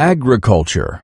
agriculture.